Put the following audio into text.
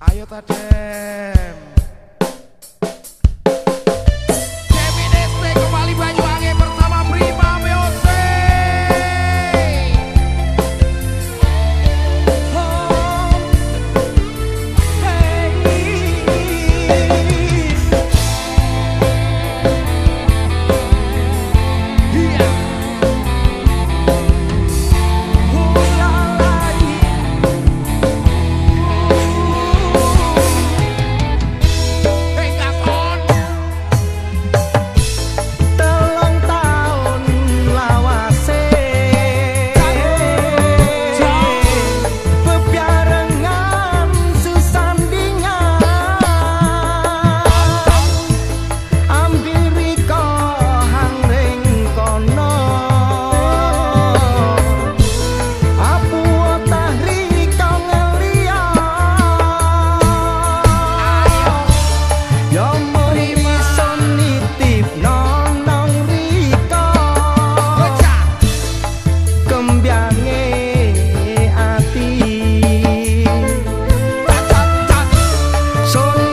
Ayo Tadem sol.